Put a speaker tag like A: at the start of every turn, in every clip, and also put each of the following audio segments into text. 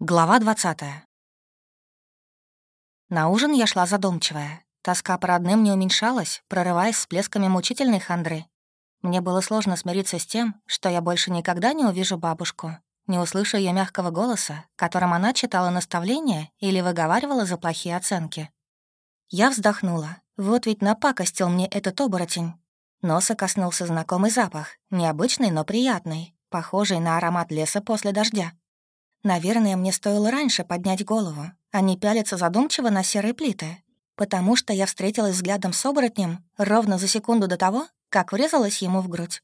A: Глава 20 На ужин я шла задумчивая. Тоска по родным не уменьшалась, прорываясь всплесками мучительной хандры. Мне было сложно смириться с тем, что я больше никогда не увижу бабушку, не услышу ее мягкого голоса, которым она читала наставления или выговаривала за плохие оценки. Я вздохнула. Вот ведь напакостил мне этот оборотень. Носа коснулся знакомый запах, необычный, но приятный, похожий на аромат леса после дождя. Наверное, мне стоило раньше поднять голову, а не пялиться задумчиво на серые плиты, потому что я встретилась взглядом с оборотнем ровно за секунду до того, как врезалась ему в грудь.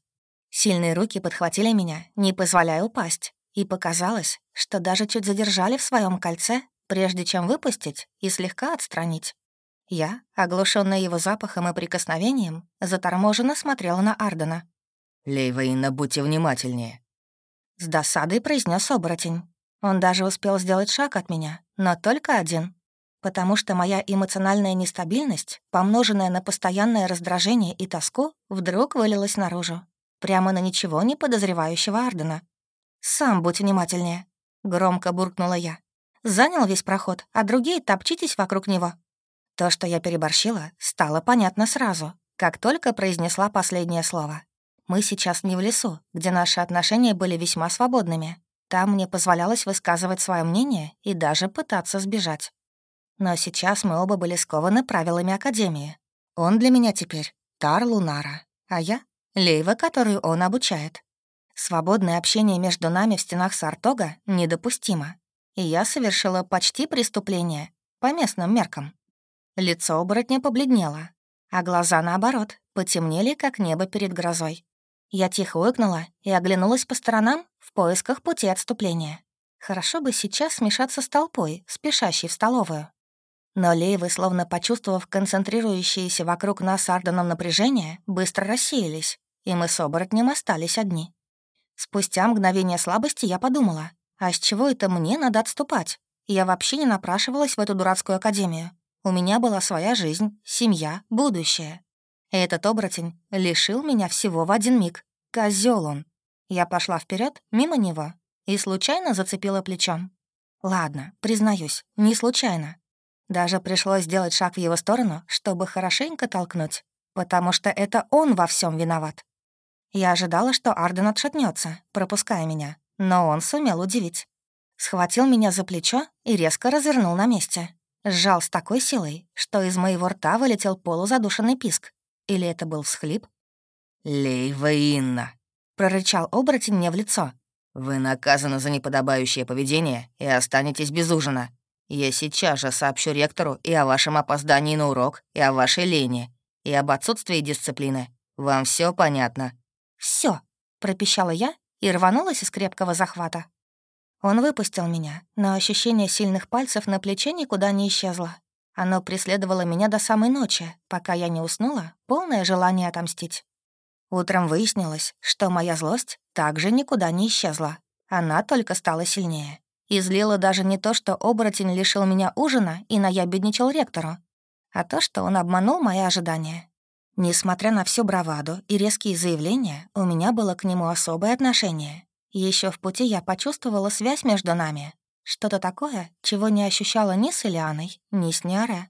A: Сильные руки подхватили меня, не позволяя упасть, и показалось, что даже чуть задержали в своем кольце, прежде чем выпустить и слегка отстранить. Я, оглушенная его запахом и прикосновением, заторможенно смотрела на Ардена.
B: «Лейваина, будьте внимательнее», —
A: с досадой произнес оборотень. Он даже успел сделать шаг от меня, но только один. Потому что моя эмоциональная нестабильность, помноженная на постоянное раздражение и тоску, вдруг вылилась наружу. Прямо на ничего не подозревающего Ардена. «Сам будь внимательнее», — громко буркнула я. «Занял весь проход, а другие топчитесь вокруг него». То, что я переборщила, стало понятно сразу, как только произнесла последнее слово. Мы сейчас не в лесу, где наши отношения были весьма свободными, там мне позволялось высказывать свое мнение и даже пытаться сбежать. Но сейчас мы оба были скованы правилами Академии. Он для меня теперь Тар Лунара, а я — Лейва, которую он обучает. Свободное общение между нами в стенах Сартога недопустимо, и я совершила почти преступление по местным меркам. Лицо оборотня побледнело, а глаза, наоборот, потемнели, как небо перед грозой. Я тихо ойкнула и оглянулась по сторонам в поисках пути отступления. Хорошо бы сейчас смешаться с толпой, спешащей в столовую. Но лейвы, словно почувствовав концентрирующееся вокруг нас Арденом напряжение, быстро рассеялись, и мы с оборотнем остались одни. Спустя мгновение слабости я подумала, а с чего это мне надо отступать? Я вообще не напрашивалась в эту дурацкую академию. У меня была своя жизнь, семья, будущее. Этот оборотень лишил меня всего в один миг. Козел он. Я пошла вперед мимо него и случайно зацепила плечом. Ладно, признаюсь, не случайно. Даже пришлось сделать шаг в его сторону, чтобы хорошенько толкнуть, потому что это он во всем виноват. Я ожидала, что Арден отшатнется, пропуская меня, но он сумел удивить. Схватил меня за плечо и резко развернул на месте. Сжал с такой силой, что из моего рта вылетел полузадушенный писк. Или это был всхлип?
B: «Лейва Инна!»
A: — прорычал оборотень мне в лицо.
B: «Вы наказаны за неподобающее поведение и останетесь без ужина. Я сейчас же сообщу ректору и о вашем опоздании на урок, и о вашей лени, и об отсутствии дисциплины. Вам все понятно?»
A: Все, пропищала я и рванулась из крепкого захвата. Он выпустил меня, но ощущение сильных пальцев на плече никуда не исчезло. Оно преследовало меня до самой ночи, пока я не уснула, полное желание отомстить. Утром выяснилось, что моя злость также никуда не исчезла. Она только стала сильнее. И злила даже не то, что оборотень лишил меня ужина и наябедничал ректору, а то, что он обманул мои ожидания. Несмотря на всю браваду и резкие заявления, у меня было к нему особое отношение. Еще в пути я почувствовала связь между нами, что-то такое, чего не ощущала ни с Ильяной, ни с Няре.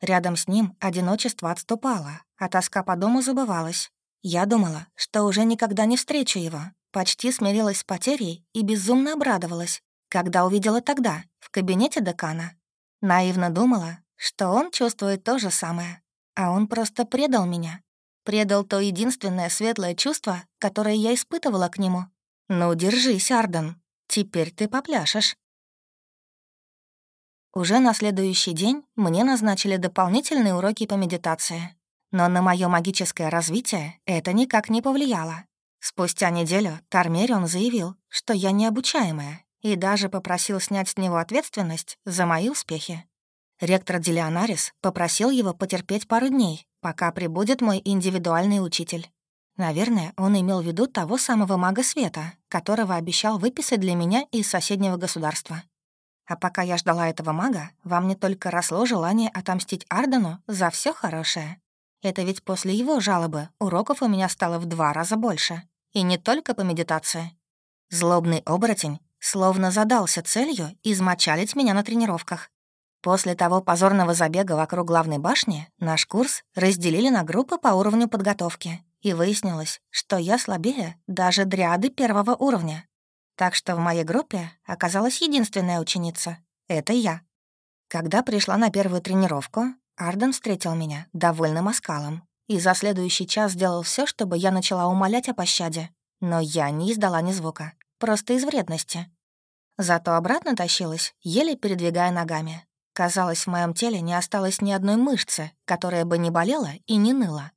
A: Рядом с ним одиночество отступало, а тоска по дому забывалась. Я думала, что уже никогда не встречу его, почти смирилась с потерей и безумно обрадовалась, когда увидела тогда, в кабинете декана. Наивно думала, что он чувствует то же самое, а он просто предал меня. Предал то единственное светлое чувство, которое я испытывала к нему. «Ну, держись, Арден, теперь ты попляшешь». Уже на следующий день мне назначили дополнительные уроки по медитации. Но на мое магическое развитие это никак не повлияло. Спустя неделю Тармерион заявил, что я необучаемая, и даже попросил снять с него ответственность за мои успехи. Ректор Делионарис попросил его потерпеть пару дней, пока прибудет мой индивидуальный учитель. Наверное, он имел в виду того самого мага света, которого обещал выписать для меня из соседнего государства. А пока я ждала этого мага, во мне только росло желание отомстить Ардену за все хорошее. Это ведь после его жалобы уроков у меня стало в два раза больше. И не только по медитации. Злобный оборотень словно задался целью измочалить меня на тренировках. После того позорного забега вокруг главной башни наш курс разделили на группы по уровню подготовки, и выяснилось, что я слабее даже дриады первого уровня. Так что в моей группе оказалась единственная ученица — это я. Когда пришла на первую тренировку, Арден встретил меня довольным оскалом и за следующий час сделал все, чтобы я начала умолять о пощаде. Но я не издала ни звука, просто из вредности. Зато обратно тащилась, еле передвигая ногами. Казалось, в моем теле не осталось ни одной мышцы, которая бы не болела и не ныла.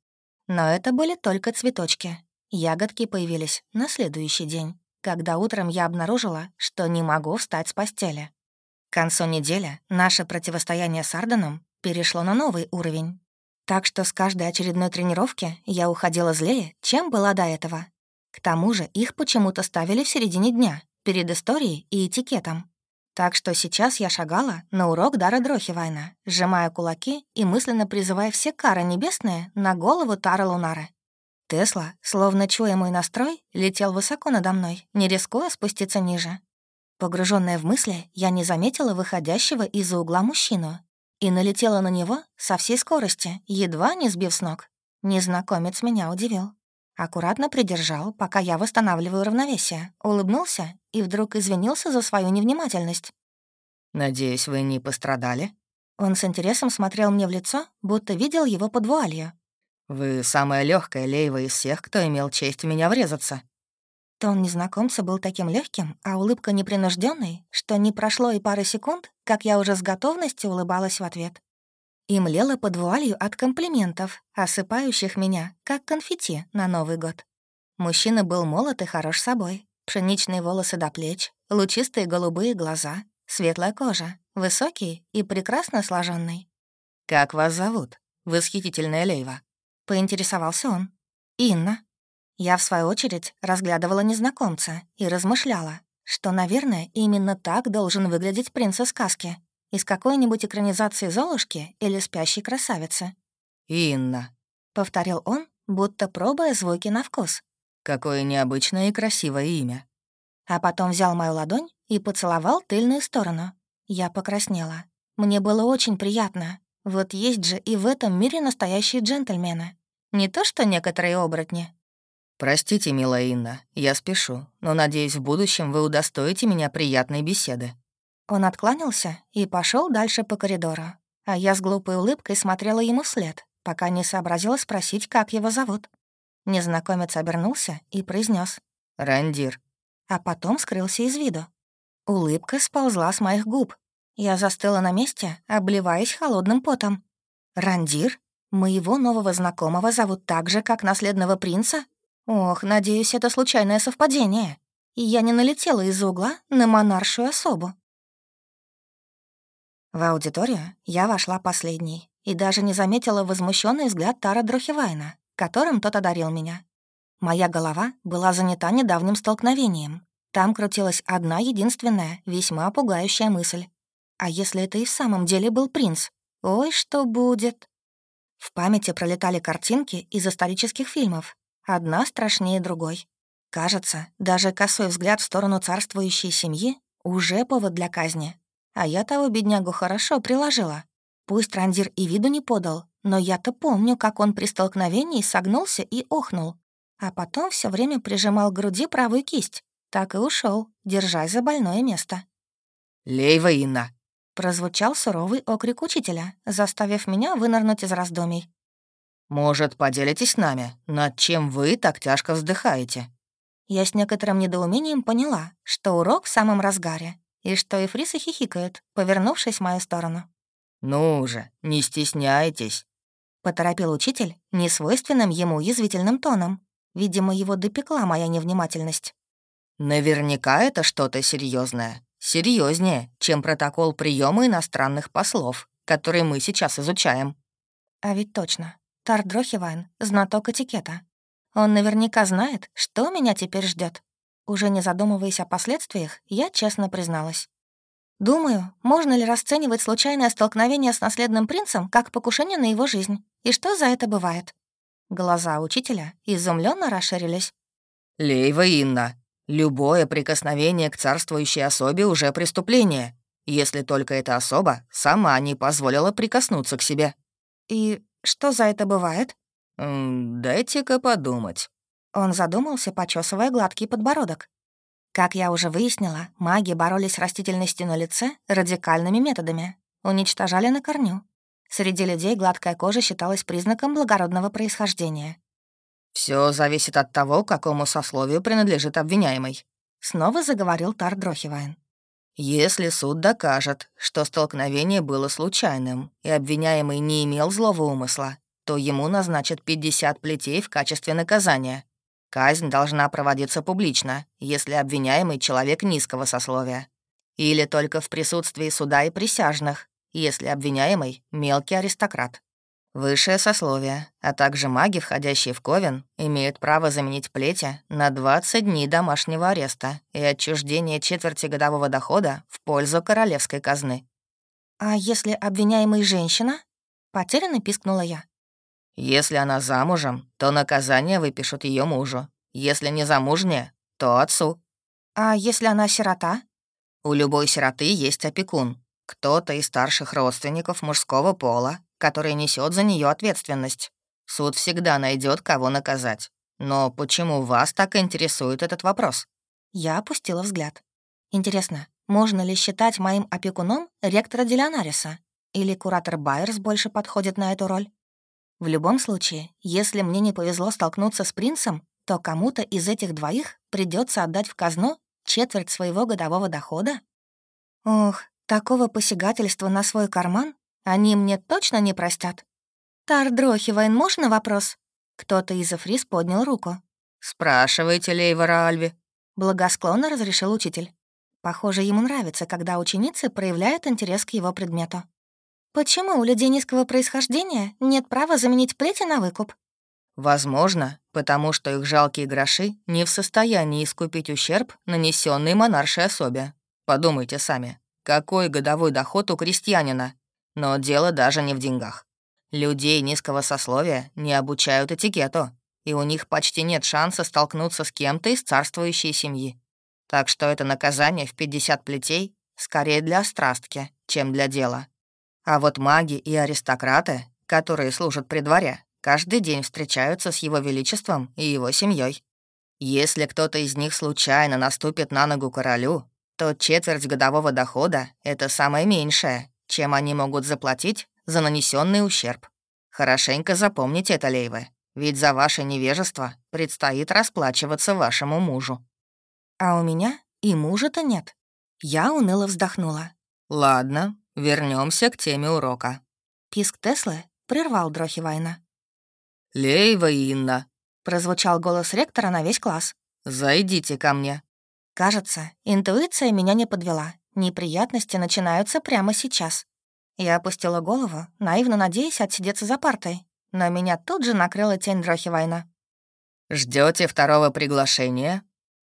A: Но это были только цветочки. Ягодки появились на следующий день, когда утром я обнаружила, что не могу встать с постели. К концу недели наше противостояние с Арденом перешло на новый уровень. Так что с каждой очередной тренировки я уходила злее, чем была до этого. К тому же их почему-то ставили в середине дня, перед историей и этикетом. Так что сейчас я шагала на урок Дара Дрохивайна, сжимая кулаки и мысленно призывая все кары небесные на голову Тара Лунары. Тесла, словно чуя мой настрой, летел высоко надо мной, не рискуя спуститься ниже. Погруженная в мысли, я не заметила выходящего из-за угла мужчину и налетела на него со всей скорости, едва не сбив с ног. Незнакомец меня удивил. Аккуратно придержал, пока я восстанавливаю равновесие, улыбнулся и вдруг извинился за свою невнимательность.
B: «Надеюсь, вы не пострадали?»
A: Он с интересом смотрел мне в лицо, будто видел его под вуалью.
B: «Вы самая легкая лейва из всех, кто имел честь в меня врезаться».
A: Тон незнакомца был таким легким, а улыбка непринужденной, что не прошло и пары секунд, как я уже с готовностью улыбалась в ответ и млела под вуалью от комплиментов, осыпающих меня, как конфетти на Новый год. Мужчина был молод и хорош собой. Пшеничные волосы до плеч, лучистые голубые глаза, светлая кожа, высокий и прекрасно сложенный.
B: «Как вас зовут, восхитительная Лейва?»
A: — поинтересовался он. «Инна». Я, в свою очередь, разглядывала незнакомца и размышляла, что, наверное, именно так должен выглядеть принц из сказки, из какой-нибудь экранизации «Золушки» или «Спящей красавицы».
B: «Инна», —
A: повторил он, будто пробуя звуки на вкус.
B: «Какое необычное и красивое имя».
A: А потом взял мою ладонь и поцеловал тыльную сторону. Я покраснела. Мне было очень приятно. Вот есть же и в этом мире настоящие джентльмены. Не то что некоторые оборотни.
B: «Простите, милая Инна, я спешу, но, надеюсь, в будущем вы удостоите меня приятной беседы».
A: Он откланялся и пошел дальше по коридору, а я с глупой улыбкой смотрела ему вслед, пока не сообразила спросить, как его зовут. Незнакомец обернулся и произнес:
B: «Рандир»,
A: а потом скрылся из виду. Улыбка сползла с моих губ. Я застыла на месте, обливаясь холодным потом. «Рандир? Моего нового знакомого зовут так же, как наследного принца? Ох, надеюсь, это случайное совпадение. И я не налетела из угла на монаршую особу». В аудиторию я вошла последней и даже не заметила возмущенный взгляд Тара Дрохивайна, которым тот одарил меня. Моя голова была занята недавним столкновением. Там крутилась одна единственная, весьма пугающая мысль. А если это и в самом деле был принц? Ой, что будет? В памяти пролетали картинки из исторических фильмов. Одна страшнее другой. Кажется, даже косой взгляд в сторону царствующей семьи уже повод для казни. А я того беднягу хорошо приложила. Пусть Рандир и виду не подал, но я-то помню, как он при столкновении согнулся и охнул. А потом все время прижимал к груди правую кисть. Так и ушел, держась за больное место.
B: «Лейва Инна!»
A: — прозвучал суровый окрик учителя, заставив меня вынырнуть из раздумий.
B: «Может, поделитесь с нами, над чем вы так тяжко вздыхаете?»
A: Я с некоторым недоумением поняла, что урок в самом разгаре, и что Эфриса хихикает, повернувшись в мою сторону.
B: «Ну же, не стесняйтесь», —
A: поторопил учитель несвойственным ему язвительным тоном. Видимо, его допекла моя невнимательность.
B: «Наверняка это что-то серьезное, серьезнее, чем протокол приема иностранных послов, который мы сейчас изучаем».
A: А ведь точно. Тардрохивайн — знаток этикета. Он наверняка знает, что меня теперь ждет. Уже не задумываясь о последствиях, я честно призналась. Думаю, можно ли расценивать случайное столкновение с наследным принцем как покушение на его жизнь? И что за это бывает? Глаза учителя изумленно расширились.
B: «Лейва Инна, Любое прикосновение к царствующей особе уже преступление, если только эта особа сама не позволила прикоснуться к себе.
A: И что за это бывает?
B: «Дайте-ка подумать».
A: Он задумался, почесывая гладкий подбородок. Как я уже выяснила, маги боролись с растительностью на лице радикальными методами. Уничтожали на корню. Среди людей гладкая кожа считалась признаком благородного происхождения.
B: Все зависит от того, какому сословию принадлежит обвиняемый», —
A: снова заговорил Тар Дрохивайн.
B: «Если суд докажет, что столкновение было случайным, и обвиняемый не имел злого умысла, то ему назначат 50 плетей в качестве наказания. Казнь должна проводиться публично, если обвиняемый человек низкого сословия. Или только в присутствии суда и присяжных, если обвиняемый — мелкий аристократ. Высшее сословие, а также маги, входящие в Ковен, имеют право заменить плети на 20 дней домашнего ареста и отчуждение четверти годового дохода в пользу королевской казны.
A: «А если обвиняемый женщина?» — потерянно пискнула я.
B: Если она замужем, то наказание выпишут ее мужу. Если не замужняя, то отцу.
A: А если она сирота?
B: У любой сироты есть опекун. Кто-то из старших родственников мужского пола, который несет за нее ответственность. Суд всегда найдет, кого наказать. Но почему вас так интересует этот вопрос?
A: Я опустила взгляд. Интересно, можно ли считать моим опекуном ректора Делионариса? Или куратор Байерс больше подходит на эту роль? В любом случае, если мне не повезло столкнуться с принцем, то кому-то из этих двоих придется отдать в казну четверть своего годового дохода. Ох, такого посягательства на свой карман они мне точно не простят. Тардрохивайн, можно вопрос? Кто-то из Эфрис поднял руку.
B: «Спрашивайте, Лейвара Альви», —
A: благосклонно разрешил учитель. Похоже, ему нравится, когда ученицы проявляют интерес к его предмету. Почему у людей низкого происхождения нет права заменить плети на выкуп?
B: Возможно, потому что их жалкие гроши не в состоянии искупить ущерб, нанесенный монаршей особе. Подумайте сами, какой годовой доход у крестьянина? Но дело даже не в деньгах. Людей низкого сословия не обучают этикету, и у них почти нет шанса столкнуться с кем-то из царствующей семьи. Так что это наказание в 50 плетей скорее для страстки, чем для дела. А вот маги и аристократы, которые служат при дворе, каждый день встречаются с его величеством и его семьей. Если кто-то из них случайно наступит на ногу королю, то четверть годового дохода — это самое меньшее, чем они могут заплатить за нанесенный ущерб. Хорошенько запомните это, Лейвы, ведь за ваше невежество предстоит расплачиваться вашему мужу.
A: А у меня и мужа-то нет. Я уныло вздохнула.
B: Ладно, Вернемся к теме урока.
A: Писк Теслы прервал Дрохивайна.
B: «Лейва Инна», —
A: прозвучал голос ректора на весь класс.
B: «Зайдите ко мне».
A: Кажется, интуиция меня не подвела. Неприятности начинаются прямо сейчас. Я опустила голову, наивно надеясь отсидеться за партой, но меня тут же накрыла тень Дрохивайна.
B: Ждете второго приглашения?»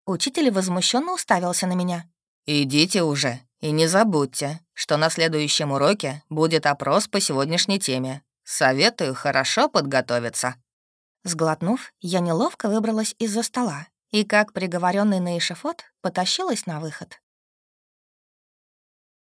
A: Учитель возмущенно уставился на меня.
B: «Идите уже, и не забудьте, что на следующем уроке будет опрос по сегодняшней теме. Советую хорошо подготовиться».
A: Сглотнув, я неловко выбралась из-за стола и, как приговоренный на эшафот, потащилась на выход.